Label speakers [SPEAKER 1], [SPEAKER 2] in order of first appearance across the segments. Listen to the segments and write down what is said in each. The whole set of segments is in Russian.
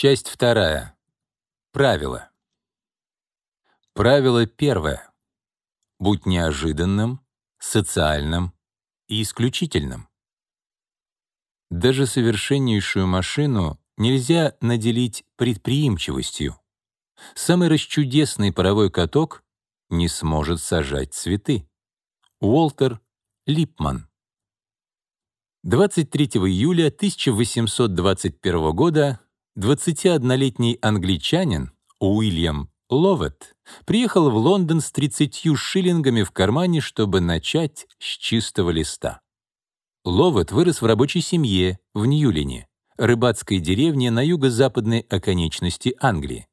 [SPEAKER 1] Часть вторая. Правило. Правило первое. Будь неожиданным, социальным и исключительным. Даже совершеннейшую машину нельзя наделить предприимчивостью. Самый расчудесный паровой каток не сможет сажать цветы. Уолтер Липман 23 июля 1821 года 21-летний англичанин Уильям Ловет приехал в Лондон с 30 шиллингами в кармане, чтобы начать с чистого листа. Ловет вырос в рабочей семье в Ньюлине, рыбацкой деревне на юго-западной оконечности Англии.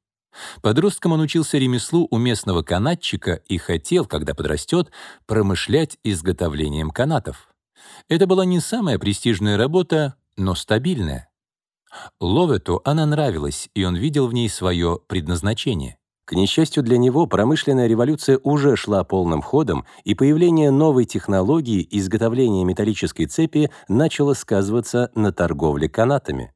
[SPEAKER 1] Подростком он учился ремеслу у местного канатчика и хотел, когда подрастет, промышлять изготовлением канатов. Это была не самая престижная работа, но стабильная. Ловету она нравилась, и он видел в ней свое предназначение. К несчастью для него, промышленная революция уже шла полным ходом, и появление новой технологии изготовления металлической цепи начало сказываться на торговле канатами.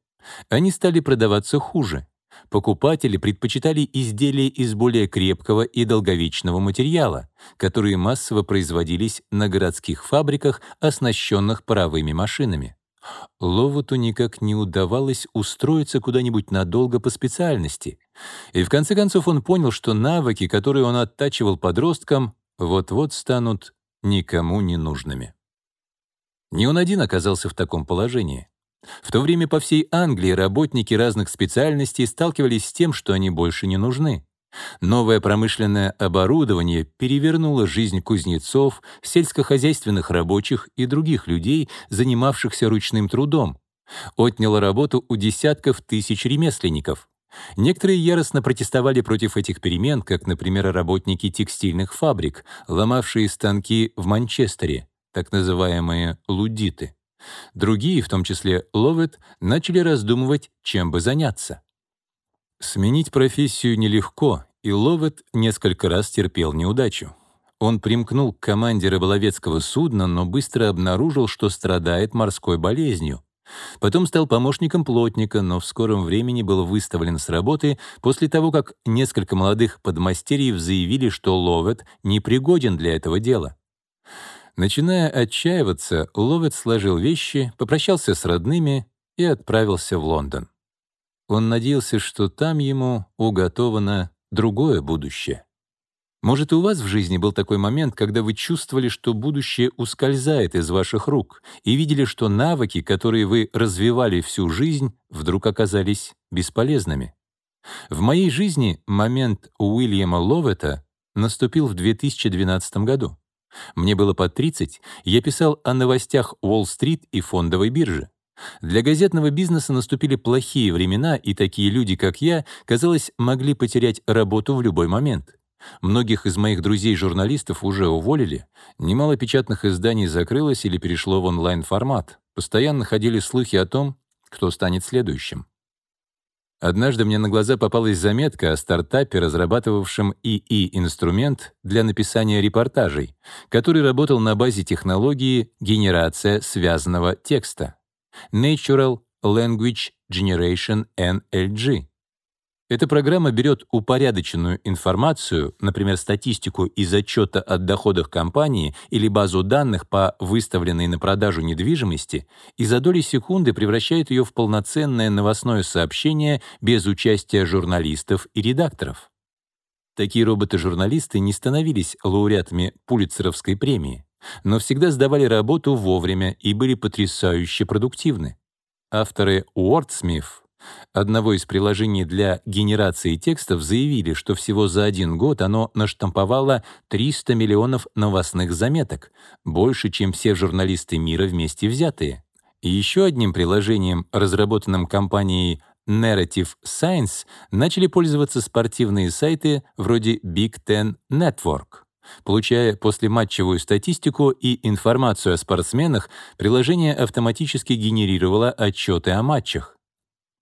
[SPEAKER 1] Они стали продаваться хуже. Покупатели предпочитали изделия из более крепкого и долговечного материала, которые массово производились на городских фабриках, оснащенных паровыми машинами. Ловуту никак не удавалось устроиться куда-нибудь надолго по специальности. И в конце концов он понял, что навыки, которые он оттачивал подросткам, вот-вот станут никому не нужными. Не он один оказался в таком положении. В то время по всей Англии работники разных специальностей сталкивались с тем, что они больше не нужны. Новое промышленное оборудование перевернуло жизнь кузнецов, сельскохозяйственных рабочих и других людей, занимавшихся ручным трудом. Отняло работу у десятков тысяч ремесленников. Некоторые яростно протестовали против этих перемен, как, например, работники текстильных фабрик, ломавшие станки в Манчестере, так называемые «лудиты». Другие, в том числе Ловет, начали раздумывать, чем бы заняться. Сменить профессию нелегко, и Ловет несколько раз терпел неудачу. Он примкнул к команде рыболовецкого судна, но быстро обнаружил, что страдает морской болезнью. Потом стал помощником плотника, но в скором времени был выставлен с работы после того, как несколько молодых подмастерьев заявили, что Ловет непригоден для этого дела. Начиная отчаиваться, Ловет сложил вещи, попрощался с родными и отправился в Лондон. Он надеялся, что там ему уготовано другое будущее. Может, и у вас в жизни был такой момент, когда вы чувствовали, что будущее ускользает из ваших рук, и видели, что навыки, которые вы развивали всю жизнь, вдруг оказались бесполезными. В моей жизни момент Уильяма Ловета наступил в 2012 году. Мне было под 30, я писал о новостях Уолл-стрит и фондовой биржи. Для газетного бизнеса наступили плохие времена, и такие люди, как я, казалось, могли потерять работу в любой момент. Многих из моих друзей-журналистов уже уволили, немало печатных изданий закрылось или перешло в онлайн-формат. Постоянно ходили слухи о том, кто станет следующим. Однажды мне на глаза попалась заметка о стартапе, разрабатывавшем ИИ-инструмент для написания репортажей, который работал на базе технологии генерация связанного текста. Natural Language Generation NLG. Эта программа берет упорядоченную информацию, например, статистику из отчета о доходах компании или базу данных по выставленной на продажу недвижимости, и за доли секунды превращает ее в полноценное новостное сообщение без участия журналистов и редакторов. Такие роботы-журналисты не становились лауреатами Пулитцеровской премии но всегда сдавали работу вовремя и были потрясающе продуктивны. Авторы WordSmith, одного из приложений для генерации текстов, заявили, что всего за один год оно наштамповало 300 миллионов новостных заметок, больше, чем все журналисты мира вместе взятые. И еще одним приложением, разработанным компанией Narrative Science, начали пользоваться спортивные сайты вроде Big Ten Network. Получая послематчевую статистику и информацию о спортсменах, приложение автоматически генерировало отчеты о матчах.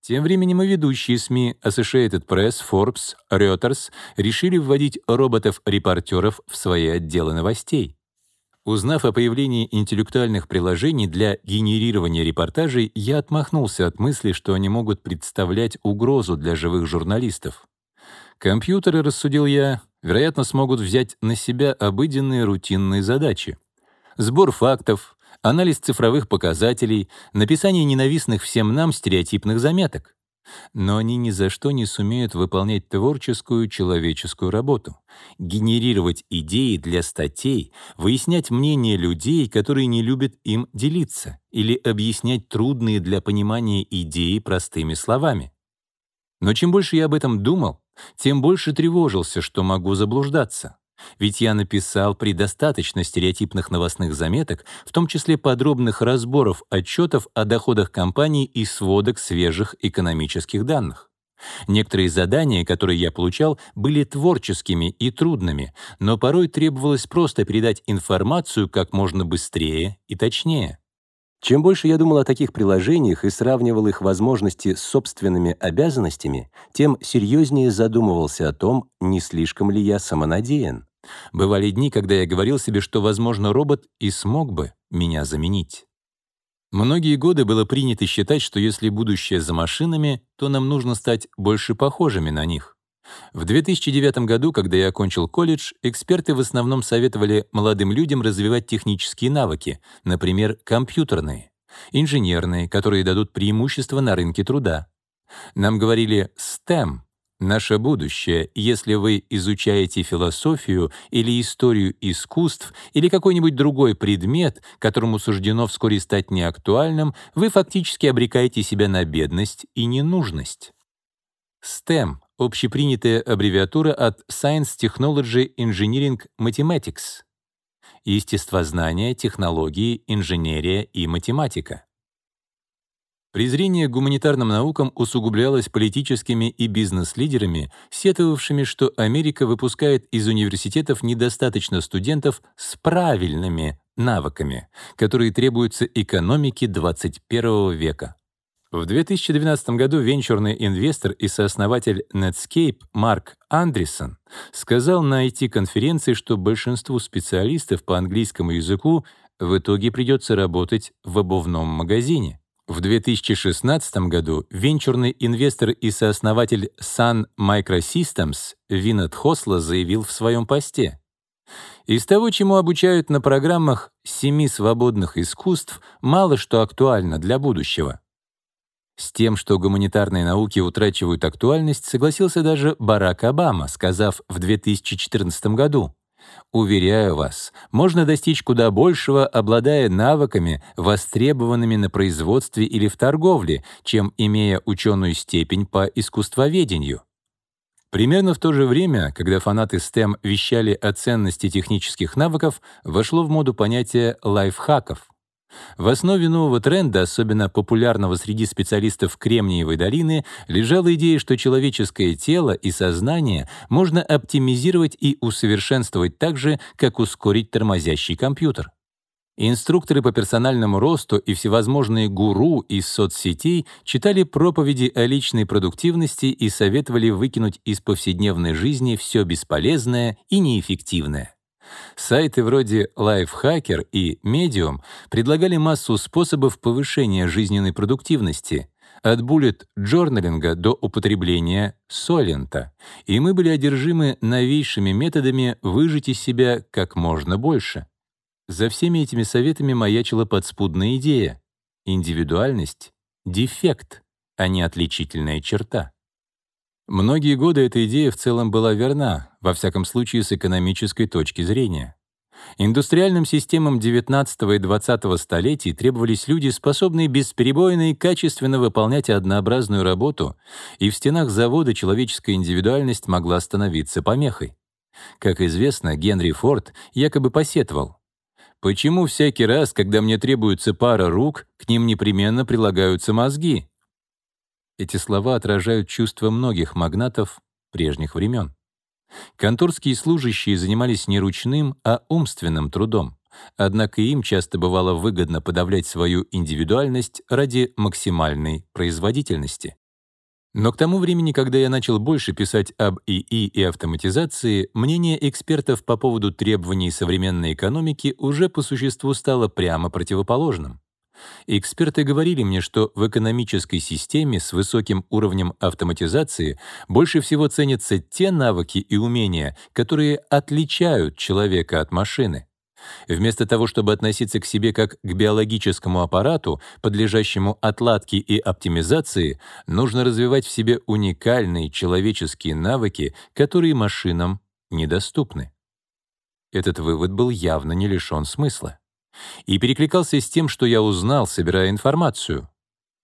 [SPEAKER 1] Тем временем и ведущие СМИ Associated Press, Forbes, Reuters решили вводить роботов-репортеров в свои отделы новостей. Узнав о появлении интеллектуальных приложений для генерирования репортажей, я отмахнулся от мысли, что они могут представлять угрозу для живых журналистов. Компьютеры, рассудил я, вероятно, смогут взять на себя обыденные рутинные задачи. Сбор фактов, анализ цифровых показателей, написание ненавистных всем нам стереотипных заметок но они ни за что не сумеют выполнять творческую человеческую работу, генерировать идеи для статей, выяснять мнение людей, которые не любят им делиться, или объяснять трудные для понимания идеи простыми словами. Но чем больше я об этом думал, тем больше тревожился, что могу заблуждаться. Ведь я написал предостаточно стереотипных новостных заметок, в том числе подробных разборов отчетов о доходах компаний и сводок свежих экономических данных. Некоторые задания, которые я получал, были творческими и трудными, но порой требовалось просто передать информацию как можно быстрее и точнее. Чем больше я думал о таких приложениях и сравнивал их возможности с собственными обязанностями, тем серьезнее задумывался о том, не слишком ли я самонадеян. Бывали дни, когда я говорил себе, что, возможно, робот и смог бы меня заменить. Многие годы было принято считать, что если будущее за машинами, то нам нужно стать больше похожими на них. В 2009 году, когда я окончил колледж, эксперты в основном советовали молодым людям развивать технические навыки, например, компьютерные, инженерные, которые дадут преимущество на рынке труда. Нам говорили STEM Наше будущее, если вы изучаете философию или историю искусств или какой-нибудь другой предмет, которому суждено вскоре стать неактуальным, вы фактически обрекаете себя на бедность и ненужность. STEM — общепринятая аббревиатура от Science, Technology, Engineering, Mathematics — естествознание, технологии, инженерия и математика. Презрение к гуманитарным наукам усугублялось политическими и бизнес-лидерами, сетовавшими, что Америка выпускает из университетов недостаточно студентов с правильными навыками, которые требуются экономике 21 века. В 2012 году венчурный инвестор и сооснователь Netscape Марк Андерсон сказал на IT-конференции, что большинству специалистов по английскому языку в итоге придется работать в обувном магазине. В 2016 году венчурный инвестор и сооснователь Sun Microsystems Винет Хосла заявил в своем посте, «Из того, чему обучают на программах семи свободных искусств, мало что актуально для будущего». С тем, что гуманитарные науки утрачивают актуальность, согласился даже Барак Обама, сказав в 2014 году, Уверяю вас, можно достичь куда большего, обладая навыками, востребованными на производстве или в торговле, чем имея ученую степень по искусствоведению. Примерно в то же время, когда фанаты STEM вещали о ценности технических навыков, вошло в моду понятие лайфхаков. В основе нового тренда, особенно популярного среди специалистов Кремниевой долины, лежала идея, что человеческое тело и сознание можно оптимизировать и усовершенствовать так же, как ускорить тормозящий компьютер. Инструкторы по персональному росту и всевозможные гуру из соцсетей читали проповеди о личной продуктивности и советовали выкинуть из повседневной жизни все бесполезное и неэффективное. Сайты вроде Lifehacker и Medium предлагали массу способов повышения жизненной продуктивности, от буллет-джорналинга до употребления солента, и мы были одержимы новейшими методами выжить из себя как можно больше. За всеми этими советами маячила подспудная идея — индивидуальность — дефект, а не отличительная черта. Многие годы эта идея в целом была верна, во всяком случае с экономической точки зрения. Индустриальным системам XIX и XX столетий требовались люди, способные бесперебойно и качественно выполнять однообразную работу, и в стенах завода человеческая индивидуальность могла становиться помехой. Как известно, Генри Форд якобы посетовал. «Почему всякий раз, когда мне требуется пара рук, к ним непременно прилагаются мозги?» Эти слова отражают чувства многих магнатов прежних времен. Конторские служащие занимались не ручным, а умственным трудом. Однако им часто бывало выгодно подавлять свою индивидуальность ради максимальной производительности. Но к тому времени, когда я начал больше писать об ИИ и автоматизации, мнение экспертов по поводу требований современной экономики уже по существу стало прямо противоположным. Эксперты говорили мне, что в экономической системе с высоким уровнем автоматизации больше всего ценятся те навыки и умения, которые отличают человека от машины. Вместо того, чтобы относиться к себе как к биологическому аппарату, подлежащему отладке и оптимизации, нужно развивать в себе уникальные человеческие навыки, которые машинам недоступны. Этот вывод был явно не лишен смысла и перекликался с тем, что я узнал, собирая информацию.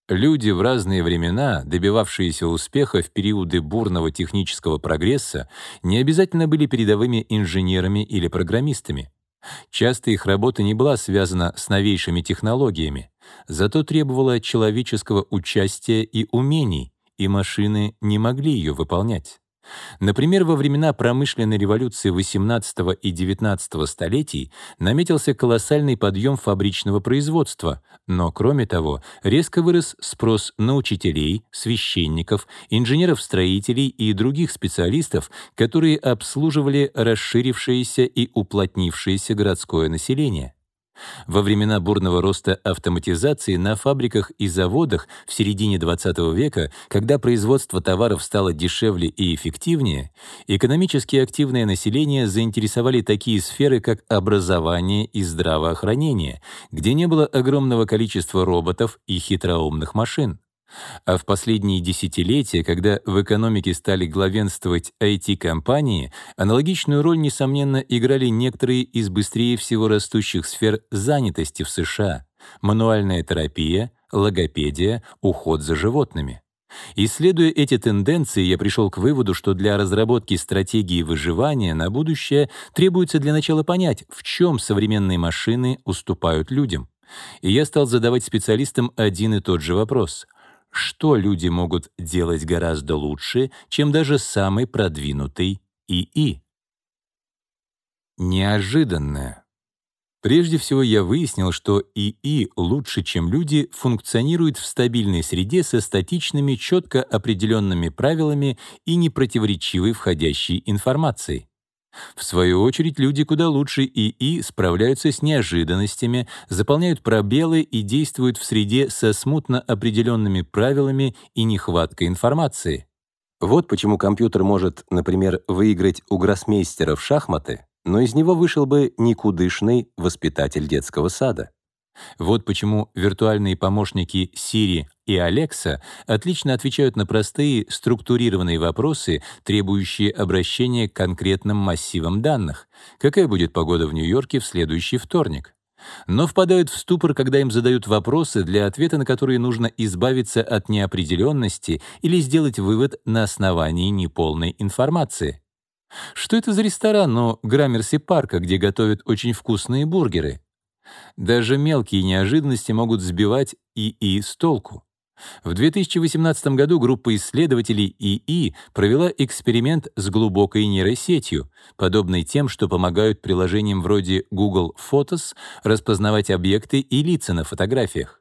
[SPEAKER 1] Люди в разные времена, добивавшиеся успеха в периоды бурного технического прогресса, не обязательно были передовыми инженерами или программистами. Часто их работа не была связана с новейшими технологиями, зато требовала человеческого участия и умений, и машины не могли ее выполнять. Например, во времена промышленной революции XVIII и XIX столетий наметился колоссальный подъем фабричного производства, но, кроме того, резко вырос спрос на учителей, священников, инженеров-строителей и других специалистов, которые обслуживали расширившееся и уплотнившееся городское население. Во времена бурного роста автоматизации на фабриках и заводах в середине XX века, когда производство товаров стало дешевле и эффективнее, экономически активное население заинтересовали такие сферы, как образование и здравоохранение, где не было огромного количества роботов и хитроумных машин. А в последние десятилетия, когда в экономике стали главенствовать IT-компании, аналогичную роль, несомненно, играли некоторые из быстрее всего растущих сфер занятости в США — мануальная терапия, логопедия, уход за животными. Исследуя эти тенденции, я пришел к выводу, что для разработки стратегии выживания на будущее требуется для начала понять, в чем современные машины уступают людям. И я стал задавать специалистам один и тот же вопрос что люди могут делать гораздо лучше, чем даже самый продвинутый ИИ. Неожиданное. Прежде всего я выяснил, что ИИ лучше, чем люди, функционирует в стабильной среде со статичными, четко определенными правилами и непротиворечивой входящей информацией. В свою очередь, люди куда лучше ИИ справляются с неожиданностями, заполняют пробелы и действуют в среде со смутно определенными правилами и нехваткой информации. Вот почему компьютер может, например, выиграть у гроссмейстера в шахматы, но из него вышел бы никудышный воспитатель детского сада. Вот почему виртуальные помощники Siri и Alexa отлично отвечают на простые структурированные вопросы, требующие обращения к конкретным массивам данных. Какая будет погода в Нью-Йорке в следующий вторник? Но впадают в ступор, когда им задают вопросы, для ответа на которые нужно избавиться от неопределенности или сделать вывод на основании неполной информации. Что это за ресторан у Граммерси парка, где готовят очень вкусные бургеры? Даже мелкие неожиданности могут сбивать ИИ с толку. В 2018 году группа исследователей ИИ провела эксперимент с глубокой нейросетью, подобной тем, что помогают приложениям вроде Google Photos распознавать объекты и лица на фотографиях.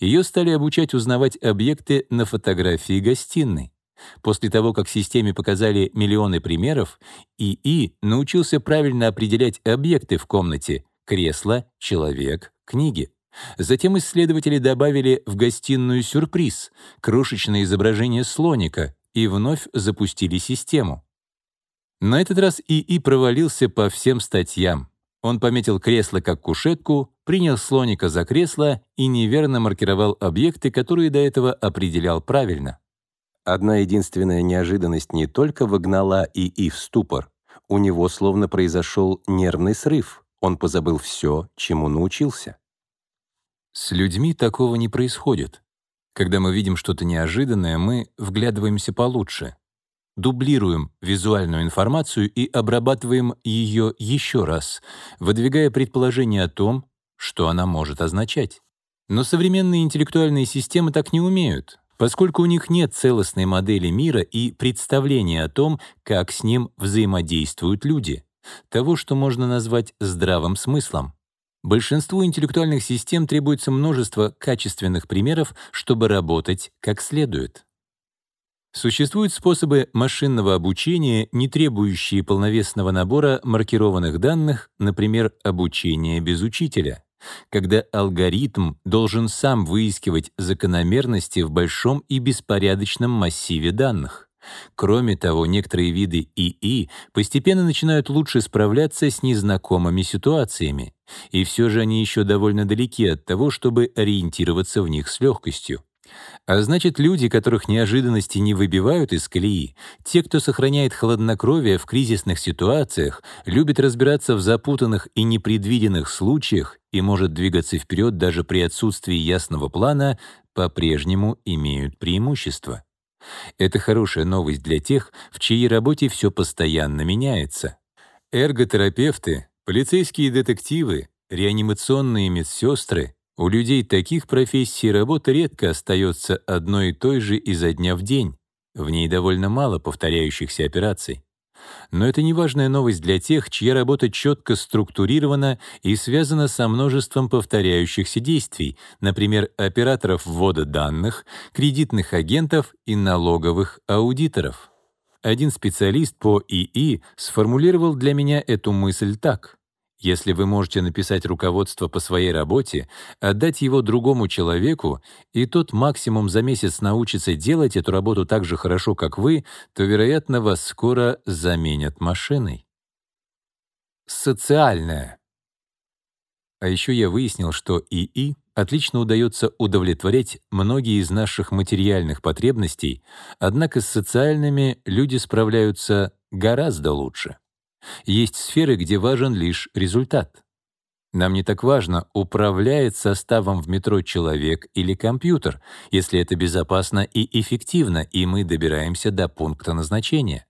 [SPEAKER 1] Ее стали обучать узнавать объекты на фотографии гостиной. После того, как системе показали миллионы примеров, ИИ научился правильно определять объекты в комнате, кресло, человек, книги. Затем исследователи добавили в гостиную сюрприз — крошечное изображение слоника и вновь запустили систему. На этот раз ИИ провалился по всем статьям. Он пометил кресло как кушетку, принял слоника за кресло и неверно маркировал объекты, которые до этого определял правильно. Одна единственная неожиданность не только вогнала ИИ в ступор, у него словно произошел нервный срыв — он позабыл все, чему научился. С людьми такого не происходит. Когда мы видим что-то неожиданное, мы вглядываемся получше, дублируем визуальную информацию и обрабатываем ее еще раз, выдвигая предположение о том, что она может означать. Но современные интеллектуальные системы так не умеют, поскольку у них нет целостной модели мира и представления о том, как с ним взаимодействуют люди того, что можно назвать здравым смыслом. Большинству интеллектуальных систем требуется множество качественных примеров, чтобы работать как следует. Существуют способы машинного обучения, не требующие полновесного набора маркированных данных, например, обучение без учителя, когда алгоритм должен сам выискивать закономерности в большом и беспорядочном массиве данных. Кроме того, некоторые виды ИИ постепенно начинают лучше справляться с незнакомыми ситуациями, и все же они еще довольно далеки от того, чтобы ориентироваться в них с легкостью. А значит, люди, которых неожиданности не выбивают из колеи, те, кто сохраняет хладнокровие в кризисных ситуациях, любит разбираться в запутанных и непредвиденных случаях и может двигаться вперед даже при отсутствии ясного плана, по-прежнему имеют преимущество. Это хорошая новость для тех, в чьей работе все постоянно меняется. Эрготерапевты, полицейские детективы, реанимационные медсестры у людей таких профессий работа редко остается одной и той же изо дня в день. В ней довольно мало повторяющихся операций. Но это не важная новость для тех, чья работа четко структурирована и связана со множеством повторяющихся действий, например, операторов ввода данных, кредитных агентов и налоговых аудиторов. Один специалист по ИИ сформулировал для меня эту мысль так. Если вы можете написать руководство по своей работе, отдать его другому человеку, и тот максимум за месяц научится делать эту работу так же хорошо, как вы, то, вероятно, вас скоро заменят машиной. Социальное. А еще я выяснил, что ИИ отлично удается удовлетворять многие из наших материальных потребностей, однако с социальными люди справляются гораздо лучше. Есть сферы, где важен лишь результат. Нам не так важно, управляет составом в метро человек или компьютер, если это безопасно и эффективно, и мы добираемся до пункта назначения.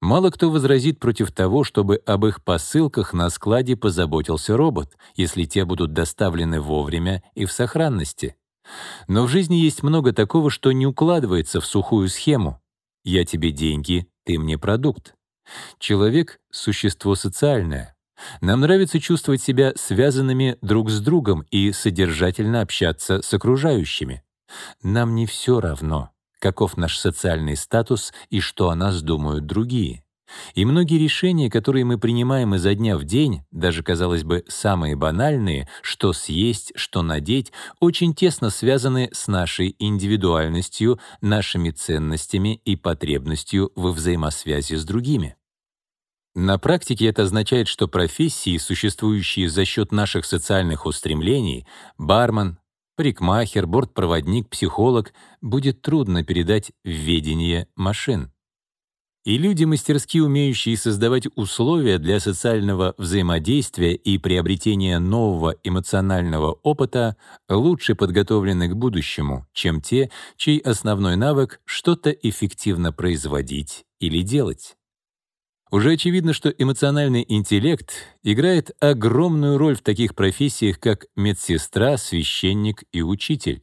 [SPEAKER 1] Мало кто возразит против того, чтобы об их посылках на складе позаботился робот, если те будут доставлены вовремя и в сохранности. Но в жизни есть много такого, что не укладывается в сухую схему. «Я тебе деньги, ты мне продукт». Человек — существо социальное. Нам нравится чувствовать себя связанными друг с другом и содержательно общаться с окружающими. Нам не все равно, каков наш социальный статус и что о нас думают другие. И многие решения, которые мы принимаем изо дня в день, даже, казалось бы, самые банальные, что съесть, что надеть, очень тесно связаны с нашей индивидуальностью, нашими ценностями и потребностью во взаимосвязи с другими. На практике это означает, что профессии, существующие за счет наших социальных устремлений, бармен, парикмахер, бортпроводник, психолог, будет трудно передать в ведение машин. И люди, мастерски умеющие создавать условия для социального взаимодействия и приобретения нового эмоционального опыта, лучше подготовлены к будущему, чем те, чей основной навык — что-то эффективно производить или делать. Уже очевидно, что эмоциональный интеллект играет огромную роль в таких профессиях, как медсестра, священник и учитель.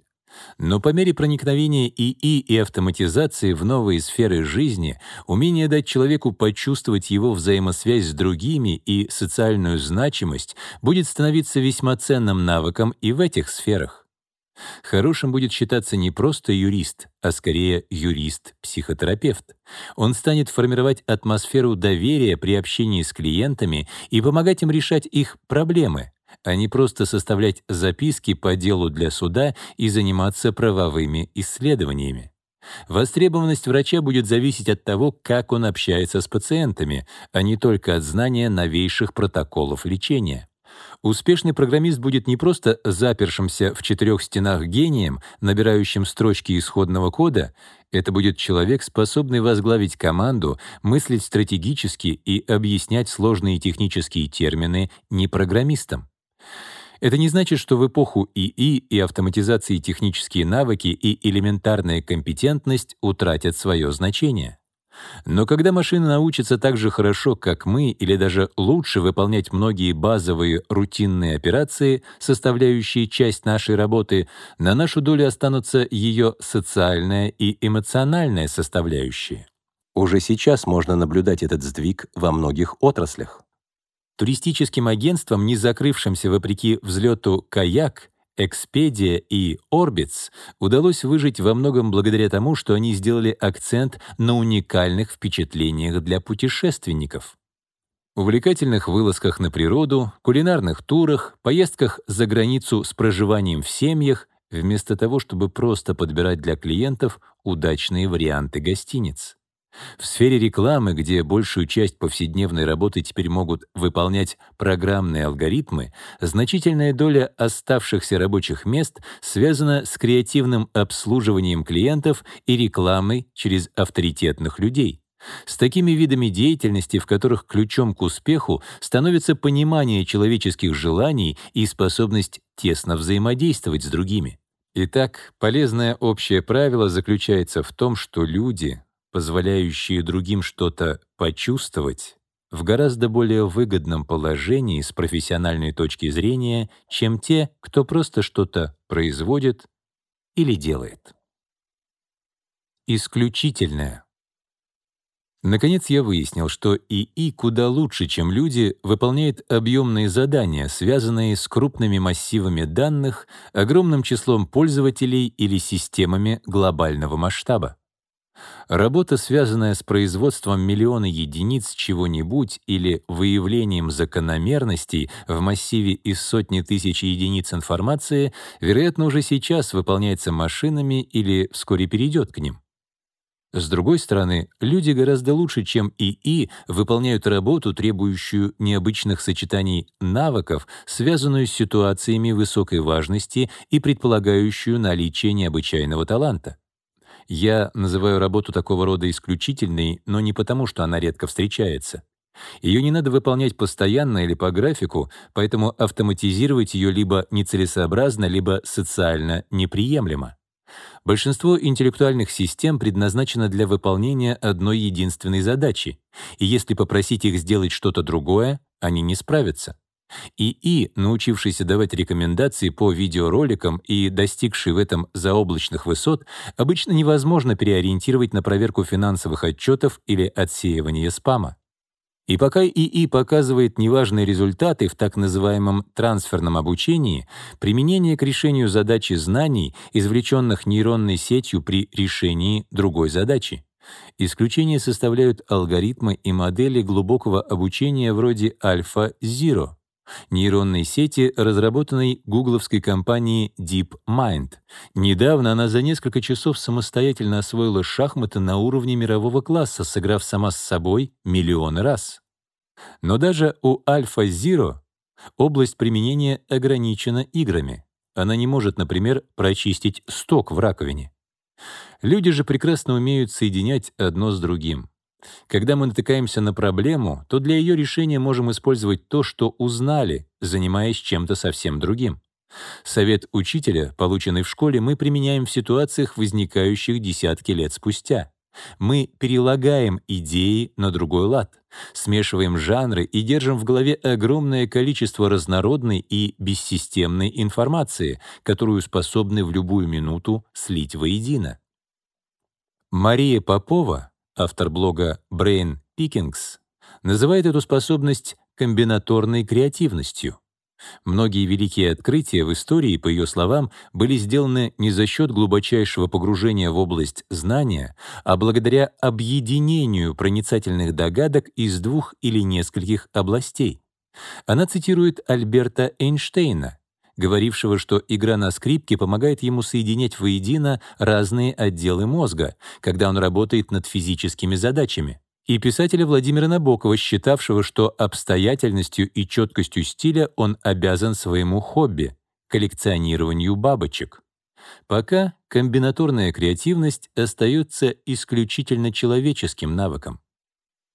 [SPEAKER 1] Но по мере проникновения ИИ и автоматизации в новые сферы жизни, умение дать человеку почувствовать его взаимосвязь с другими и социальную значимость будет становиться весьма ценным навыком и в этих сферах. Хорошим будет считаться не просто юрист, а скорее юрист-психотерапевт. Он станет формировать атмосферу доверия при общении с клиентами и помогать им решать их проблемы, а не просто составлять записки по делу для суда и заниматься правовыми исследованиями. Востребованность врача будет зависеть от того, как он общается с пациентами, а не только от знания новейших протоколов лечения. Успешный программист будет не просто запершимся в четырех стенах гением, набирающим строчки исходного кода, это будет человек, способный возглавить команду, мыслить стратегически и объяснять сложные технические термины не программистам. Это не значит, что в эпоху ИИ и автоматизации технические навыки и элементарная компетентность утратят свое значение. Но когда машина научится так же хорошо, как мы, или даже лучше выполнять многие базовые рутинные операции, составляющие часть нашей работы, на нашу долю останутся ее социальная и эмоциональная составляющие. Уже сейчас можно наблюдать этот сдвиг во многих отраслях. Туристическим агентствам, не закрывшимся вопреки взлету «Каяк», Expedia и Orbitz удалось выжить во многом благодаря тому, что они сделали акцент на уникальных впечатлениях для путешественников. Увлекательных вылазках на природу, кулинарных турах, поездках за границу с проживанием в семьях, вместо того, чтобы просто подбирать для клиентов удачные варианты гостиниц. В сфере рекламы, где большую часть повседневной работы теперь могут выполнять программные алгоритмы, значительная доля оставшихся рабочих мест связана с креативным обслуживанием клиентов и рекламой через авторитетных людей. С такими видами деятельности, в которых ключом к успеху становится понимание человеческих желаний и способность тесно взаимодействовать с другими. Итак, полезное общее правило заключается в том, что люди, позволяющие другим что-то почувствовать, в гораздо более выгодном положении с профессиональной точки зрения, чем те, кто просто что-то производит или делает. Исключительное. Наконец я выяснил, что ИИ куда лучше, чем люди, выполняет объемные задания, связанные с крупными массивами данных, огромным числом пользователей или системами глобального масштаба. Работа, связанная с производством миллиона единиц чего-нибудь или выявлением закономерностей в массиве из сотни тысяч единиц информации, вероятно, уже сейчас выполняется машинами или вскоре перейдет к ним. С другой стороны, люди гораздо лучше, чем ИИ, выполняют работу, требующую необычных сочетаний навыков, связанную с ситуациями высокой важности и предполагающую наличие необычайного таланта. Я называю работу такого рода исключительной, но не потому, что она редко встречается. Ее не надо выполнять постоянно или по графику, поэтому автоматизировать ее либо нецелесообразно, либо социально неприемлемо. Большинство интеллектуальных систем предназначено для выполнения одной единственной задачи, и если попросить их сделать что-то другое, они не справятся. ИИ, научившийся давать рекомендации по видеороликам и достигший в этом заоблачных высот, обычно невозможно переориентировать на проверку финансовых отчетов или отсеивание спама. И пока ИИ показывает неважные результаты в так называемом трансферном обучении, применение к решению задачи знаний, извлеченных нейронной сетью при решении другой задачи. Исключение составляют алгоритмы и модели глубокого обучения вроде AlphaZero, нейронной сети, разработанной гугловской компанией DeepMind. Недавно она за несколько часов самостоятельно освоила шахматы на уровне мирового класса, сыграв сама с собой миллионы раз. Но даже у AlphaZero область применения ограничена играми. Она не может, например, прочистить сток в раковине. Люди же прекрасно умеют соединять одно с другим. Когда мы натыкаемся на проблему, то для ее решения можем использовать то, что узнали, занимаясь чем-то совсем другим. Совет учителя, полученный в школе, мы применяем в ситуациях, возникающих десятки лет спустя. Мы перелагаем идеи на другой лад, смешиваем жанры и держим в голове огромное количество разнородной и бессистемной информации, которую способны в любую минуту слить воедино. Мария Попова автор блога Brain Pickings, называет эту способность комбинаторной креативностью. Многие великие открытия в истории, по ее словам, были сделаны не за счет глубочайшего погружения в область знания, а благодаря объединению проницательных догадок из двух или нескольких областей. Она цитирует Альберта Эйнштейна, говорившего, что игра на скрипке помогает ему соединять воедино разные отделы мозга, когда он работает над физическими задачами, и писателя Владимира Набокова, считавшего, что обстоятельностью и четкостью стиля он обязан своему хобби — коллекционированию бабочек. Пока комбинаторная креативность остается исключительно человеческим навыком.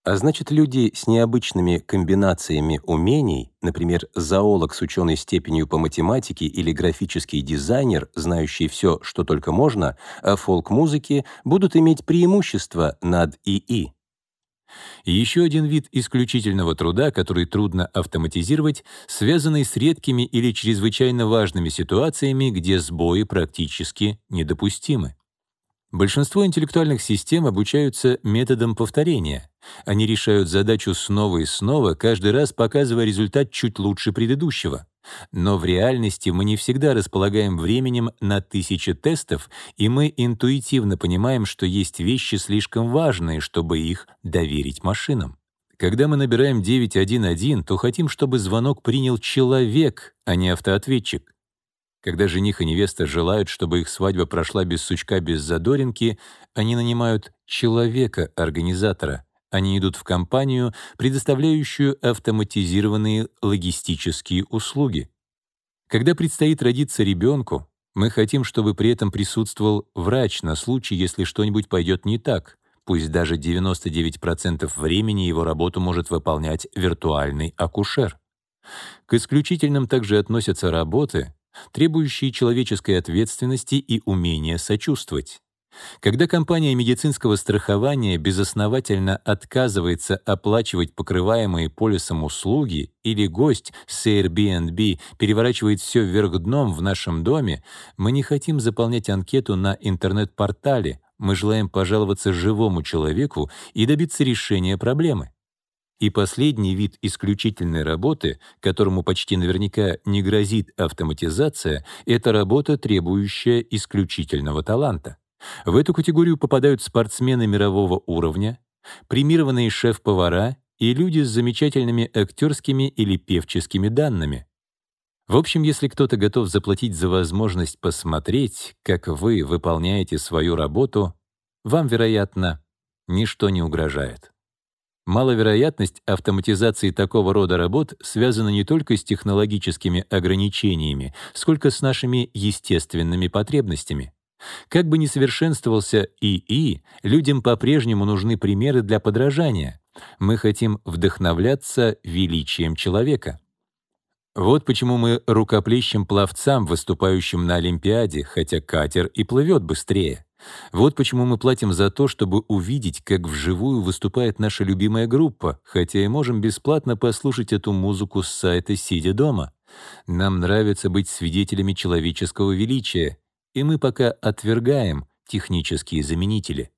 [SPEAKER 1] А значит, люди с необычными комбинациями умений, например, зоолог с ученой степенью по математике или графический дизайнер, знающий все, что только можно, о фолк-музыке, будут иметь преимущество над ИИ. еще один вид исключительного труда, который трудно автоматизировать, связанный с редкими или чрезвычайно важными ситуациями, где сбои практически недопустимы. Большинство интеллектуальных систем обучаются методом повторения. Они решают задачу снова и снова, каждый раз показывая результат чуть лучше предыдущего. Но в реальности мы не всегда располагаем временем на тысячи тестов, и мы интуитивно понимаем, что есть вещи слишком важные, чтобы их доверить машинам. Когда мы набираем 911, то хотим, чтобы звонок принял человек, а не автоответчик. Когда жених и невеста желают, чтобы их свадьба прошла без сучка, без задоринки, они нанимают человека-организатора. Они идут в компанию, предоставляющую автоматизированные логистические услуги. Когда предстоит родиться ребенку, мы хотим, чтобы при этом присутствовал врач на случай, если что-нибудь пойдет не так. Пусть даже 99% времени его работу может выполнять виртуальный акушер. К исключительным также относятся работы, требующие человеческой ответственности и умения сочувствовать. Когда компания медицинского страхования безосновательно отказывается оплачивать покрываемые полисом услуги или гость с Airbnb переворачивает все вверх дном в нашем доме, мы не хотим заполнять анкету на интернет-портале, мы желаем пожаловаться живому человеку и добиться решения проблемы. И последний вид исключительной работы, которому почти наверняка не грозит автоматизация, это работа, требующая исключительного таланта. В эту категорию попадают спортсмены мирового уровня, премированные шеф-повара и люди с замечательными актерскими или певческими данными. В общем, если кто-то готов заплатить за возможность посмотреть, как вы выполняете свою работу, вам, вероятно, ничто не угрожает. Маловероятность автоматизации такого рода работ связана не только с технологическими ограничениями, сколько с нашими естественными потребностями. Как бы ни совершенствовался ИИ, людям по-прежнему нужны примеры для подражания. Мы хотим вдохновляться величием человека. Вот почему мы рукоплещем пловцам, выступающим на Олимпиаде, хотя катер и плывет быстрее. Вот почему мы платим за то, чтобы увидеть, как вживую выступает наша любимая группа, хотя и можем бесплатно послушать эту музыку с сайта «Сидя дома». Нам нравится быть свидетелями человеческого величия, и мы пока отвергаем технические заменители.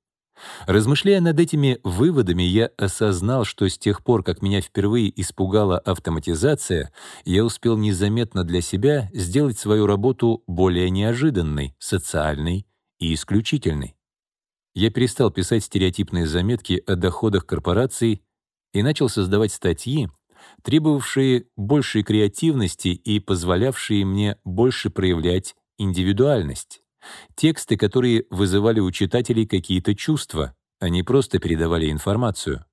[SPEAKER 1] Размышляя над этими выводами, я осознал, что с тех пор, как меня впервые испугала автоматизация, я успел незаметно для себя сделать свою работу более неожиданной, социальной и исключительной. Я перестал писать стереотипные заметки о доходах корпораций и начал создавать статьи, требовавшие большей креативности и позволявшие мне больше проявлять индивидуальность. Тексты, которые вызывали у читателей какие-то чувства, а не просто передавали информацию.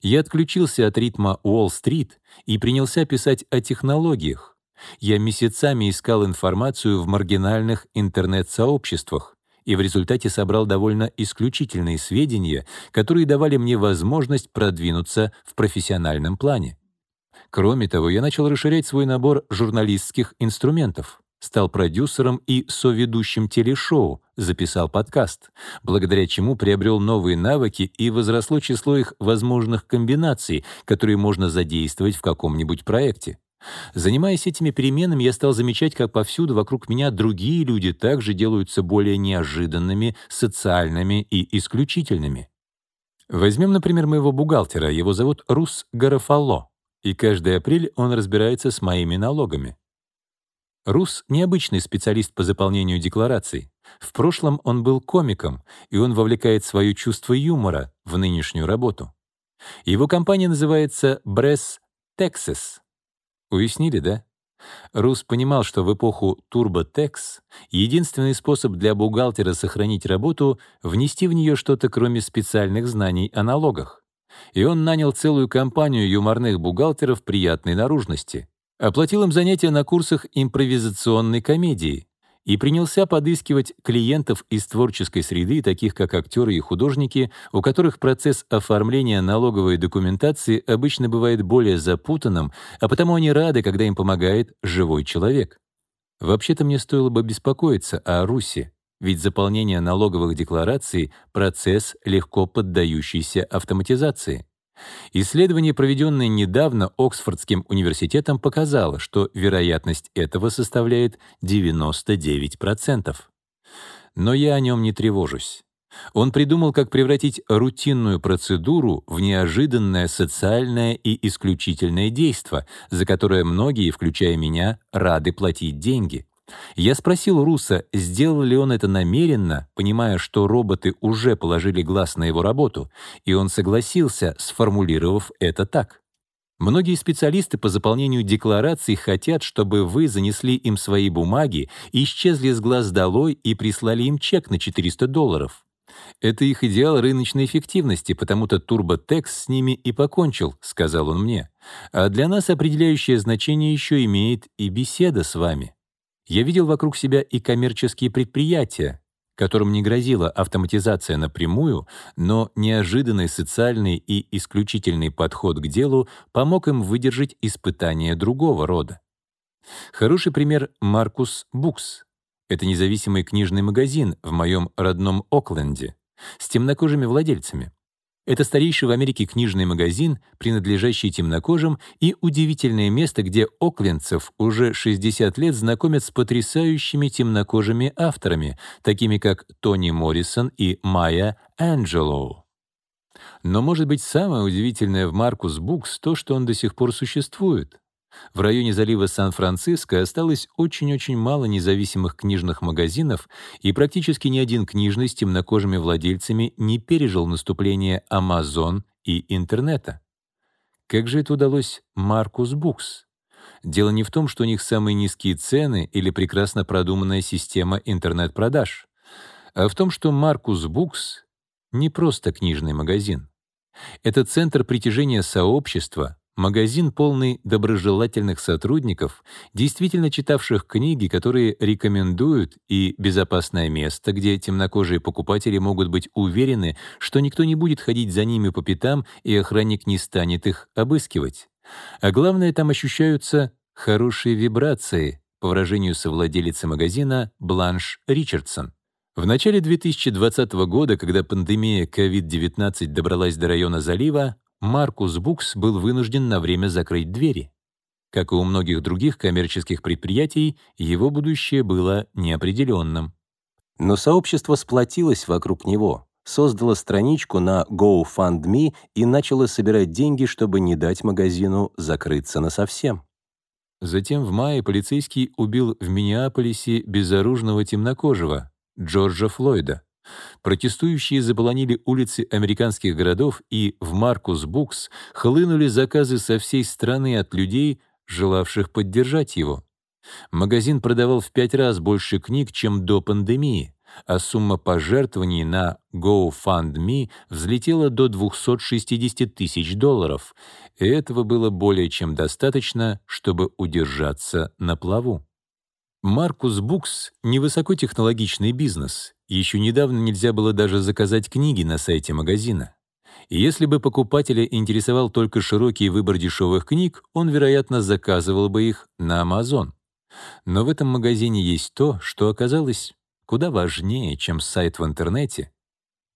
[SPEAKER 1] Я отключился от ритма Уолл-стрит и принялся писать о технологиях. Я месяцами искал информацию в маргинальных интернет-сообществах и в результате собрал довольно исключительные сведения, которые давали мне возможность продвинуться в профессиональном плане. Кроме того, я начал расширять свой набор журналистских инструментов стал продюсером и соведущим телешоу, записал подкаст, благодаря чему приобрел новые навыки и возросло число их возможных комбинаций, которые можно задействовать в каком-нибудь проекте. Занимаясь этими переменами, я стал замечать, как повсюду вокруг меня другие люди также делаются более неожиданными, социальными и исключительными. Возьмем, например, моего бухгалтера, его зовут Рус Гарафало, и каждый апрель он разбирается с моими налогами. Рус — необычный специалист по заполнению деклараций. В прошлом он был комиком, и он вовлекает свое чувство юмора в нынешнюю работу. Его компания называется Bress Texas. Уяснили, да? Рус понимал, что в эпоху TurboTax единственный способ для бухгалтера сохранить работу — внести в нее что-то, кроме специальных знаний о налогах. И он нанял целую компанию юморных бухгалтеров приятной наружности — оплатил им занятия на курсах импровизационной комедии и принялся подыскивать клиентов из творческой среды, таких как актеры и художники, у которых процесс оформления налоговой документации обычно бывает более запутанным, а потому они рады, когда им помогает живой человек. Вообще-то мне стоило бы беспокоиться о Руси, ведь заполнение налоговых деклараций — процесс, легко поддающийся автоматизации. Исследование, проведенное недавно Оксфордским университетом, показало, что вероятность этого составляет 99%. Но я о нем не тревожусь. Он придумал, как превратить рутинную процедуру в неожиданное социальное и исключительное действо, за которое многие, включая меня, рады платить деньги. Я спросил Руса, сделал ли он это намеренно, понимая, что роботы уже положили глаз на его работу, и он согласился, сформулировав это так. Многие специалисты по заполнению деклараций хотят, чтобы вы занесли им свои бумаги, исчезли с глаз долой и прислали им чек на 400 долларов. Это их идеал рыночной эффективности, потому-то TurboTax с ними и покончил, сказал он мне. А для нас определяющее значение еще имеет и беседа с вами. Я видел вокруг себя и коммерческие предприятия, которым не грозила автоматизация напрямую, но неожиданный социальный и исключительный подход к делу помог им выдержать испытания другого рода. Хороший пример — Маркус Букс. Это независимый книжный магазин в моем родном Окленде с темнокожими владельцами. Это старейший в Америке книжный магазин, принадлежащий темнокожим, и удивительное место, где оклендцев уже 60 лет знакомят с потрясающими темнокожими авторами, такими как Тони Моррисон и Майя Анджелоу. Но, может быть, самое удивительное в Маркус Букс то, что он до сих пор существует. В районе залива Сан-Франциско осталось очень-очень мало независимых книжных магазинов, и практически ни один книжный с темнокожими владельцами не пережил наступление Amazon и интернета. Как же это удалось Маркус Букс? Дело не в том, что у них самые низкие цены или прекрасно продуманная система интернет-продаж, а в том, что Маркус Букс — не просто книжный магазин. Это центр притяжения сообщества, Магазин, полный доброжелательных сотрудников, действительно читавших книги, которые рекомендуют, и безопасное место, где темнокожие покупатели могут быть уверены, что никто не будет ходить за ними по пятам и охранник не станет их обыскивать. А главное, там ощущаются хорошие вибрации, по выражению совладелицы магазина Бланш Ричардсон. В начале 2020 года, когда пандемия COVID-19 добралась до района залива, Маркус Букс был вынужден на время закрыть двери. Как и у многих других коммерческих предприятий, его будущее было неопределенным. Но сообщество сплотилось вокруг него, создало страничку на GoFundMe и начало собирать деньги, чтобы не дать магазину закрыться насовсем. Затем в мае полицейский убил в Миннеаполисе безоружного темнокожего Джорджа Флойда. Протестующие заполонили улицы американских городов, и в Маркус Букс хлынули заказы со всей страны от людей, желавших поддержать его. Магазин продавал в пять раз больше книг, чем до пандемии, а сумма пожертвований на GoFundMe взлетела до 260 тысяч долларов, и этого было более чем достаточно, чтобы удержаться на плаву. Маркус Букс — невысокотехнологичный бизнес, еще недавно нельзя было даже заказать книги на сайте магазина. И если бы покупателя интересовал только широкий выбор дешевых книг, он, вероятно, заказывал бы их на Amazon. Но в этом магазине есть то, что оказалось куда важнее, чем сайт в интернете,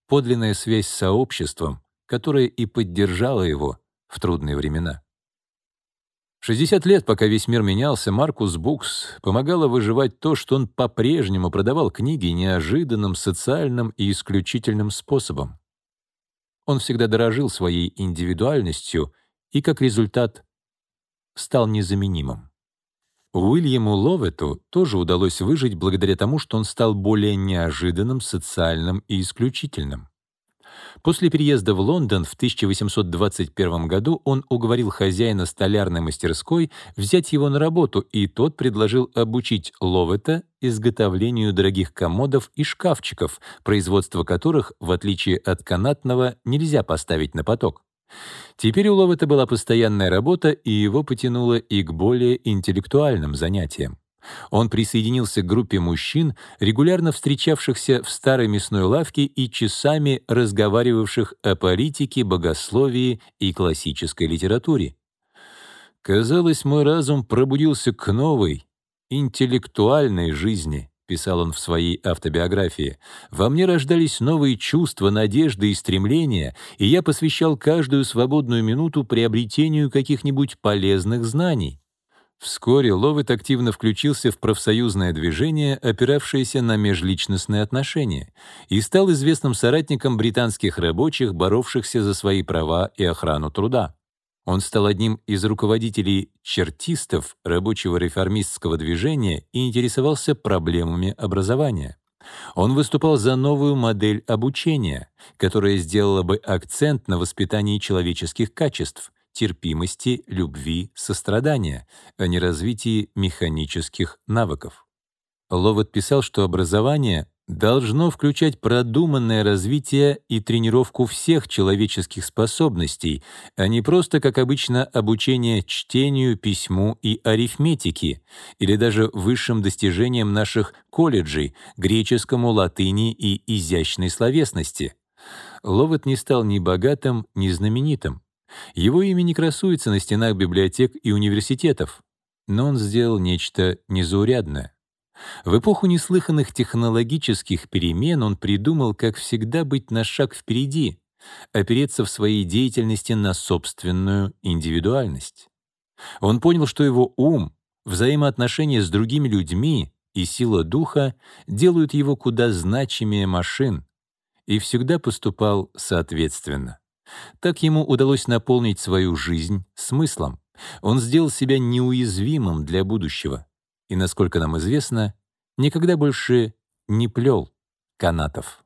[SPEAKER 1] подлинная связь с сообществом, которое и поддержало его в трудные времена. 60 лет, пока весь мир менялся, Маркус Букс помогало выживать то, что он по-прежнему продавал книги неожиданным, социальным и исключительным способом. Он всегда дорожил своей индивидуальностью и, как результат, стал незаменимым. Уильяму Ловету тоже удалось выжить благодаря тому, что он стал более неожиданным, социальным и исключительным. После переезда в Лондон в 1821 году он уговорил хозяина столярной мастерской взять его на работу, и тот предложил обучить Ловета изготовлению дорогих комодов и шкафчиков, производство которых, в отличие от канатного, нельзя поставить на поток. Теперь у Ловета была постоянная работа, и его потянуло и к более интеллектуальным занятиям. Он присоединился к группе мужчин, регулярно встречавшихся в старой мясной лавке и часами разговаривавших о политике, богословии и классической литературе. «Казалось, мой разум пробудился к новой, интеллектуальной жизни», — писал он в своей автобиографии. «Во мне рождались новые чувства, надежды и стремления, и я посвящал каждую свободную минуту приобретению каких-нибудь полезных знаний». Вскоре Ловет активно включился в профсоюзное движение, опиравшееся на межличностные отношения, и стал известным соратником британских рабочих, боровшихся за свои права и охрану труда. Он стал одним из руководителей чертистов рабочего реформистского движения и интересовался проблемами образования. Он выступал за новую модель обучения, которая сделала бы акцент на воспитании человеческих качеств, терпимости, любви, сострадания, а не развитии механических навыков. Ловат писал, что образование должно включать продуманное развитие и тренировку всех человеческих способностей, а не просто, как обычно, обучение чтению, письму и арифметике, или даже высшим достижениям наших колледжей, греческому, латыни и изящной словесности. Ловат не стал ни богатым, ни знаменитым. Его имя не красуется на стенах библиотек и университетов, но он сделал нечто незаурядное. В эпоху неслыханных технологических перемен он придумал, как всегда, быть на шаг впереди, опереться в своей деятельности на собственную индивидуальность. Он понял, что его ум, взаимоотношения с другими людьми и сила духа делают его куда значимее машин, и всегда поступал соответственно. Так ему удалось наполнить свою жизнь смыслом. Он сделал себя неуязвимым для будущего. И, насколько нам известно, никогда больше не плел канатов.